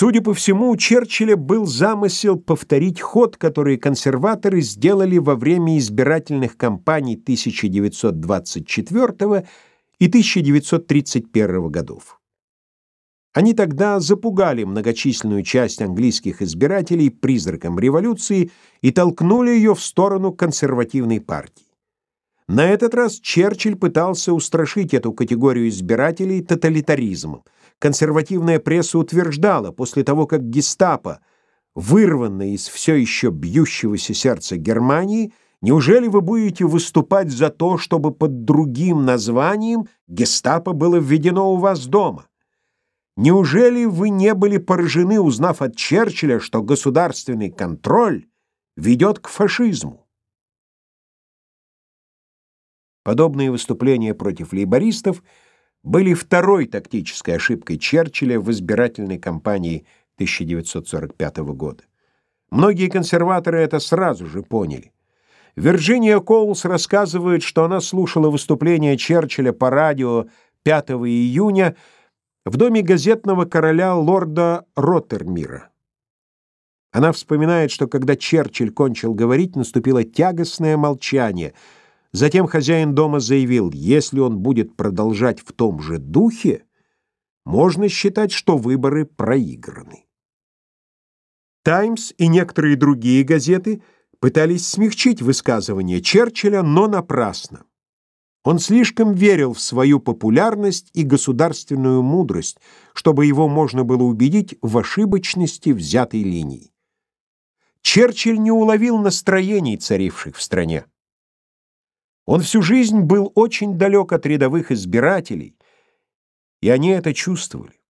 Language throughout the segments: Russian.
Судя по всему, у Черчилля был замысел повторить ход, который консерваторы сделали во время избирательных кампаний 1924 и 1931 годов. Они тогда запугали многочисленную часть английских избирателей призраком революции и толкнули ее в сторону консервативной партии. На этот раз Черчилль пытался устрашить эту категорию избирателей тоталитаризмом. Консервативная пресса утверждала, после того, как гестапо, вырванное из все еще бьющегося сердца Германии, неужели вы будете выступать за то, чтобы под другим названием гестапо было введено у вас дома? Неужели вы не были поражены, узнав от Черчилля, что государственный контроль ведет к фашизму? Подобные выступления против лейбористов были второй тактической ошибкой Черчилля в избирательной кампании 1945 года. Многие консерваторы это сразу же поняли. Вирджиния Коулс рассказывает, что она слушала выступление Черчилля по радио 5 июня в доме газетного короля лорда Роттермира. Она вспоминает, что когда Черчилль кончил говорить, наступило тягостное молчание — Затем хозяин дома заявил, если он будет продолжать в том же духе, можно считать, что выборы проиграны. «Таймс» и некоторые другие газеты пытались смягчить высказывание Черчилля, но напрасно. Он слишком верил в свою популярность и государственную мудрость, чтобы его можно было убедить в ошибочности взятой линии. Черчилль не уловил настроений, царивших в стране. Он всю жизнь был очень далек от рядовых избирателей, и они это чувствовали.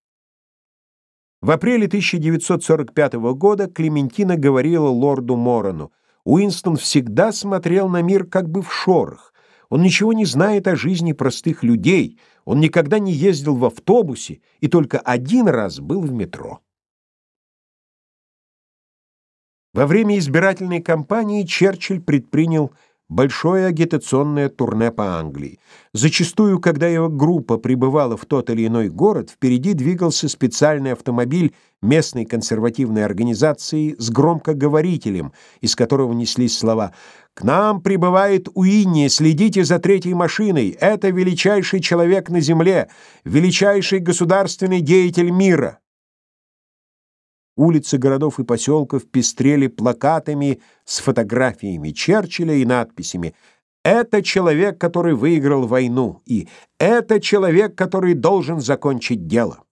В апреле 1945 года Клементина говорила лорду Морону, Уинстон всегда смотрел на мир как бы в шорох. Он ничего не знает о жизни простых людей, он никогда не ездил в автобусе и только один раз был в метро. Во время избирательной кампании Черчилль предпринял большое агитационное турне по Англии. Зачастую, когда его группа прибывала в тот или иной город, впереди двигался специальный автомобиль местной консервативной организации с громкоговорителем, из которого неслись слова «К нам прибывает Уинни, следите за третьей машиной, это величайший человек на земле, величайший государственный деятель мира». Улицы городов и поселков пестрели плакатами с фотографиями Черчилля и надписями «Это человек, который выиграл войну» и «Это человек, который должен закончить дело».